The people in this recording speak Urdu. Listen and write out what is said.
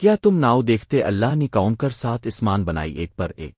کیا تم ناؤ دیکھتے اللہ نے کون کر ساتھ اسمان بنائی ایک پر ایک؟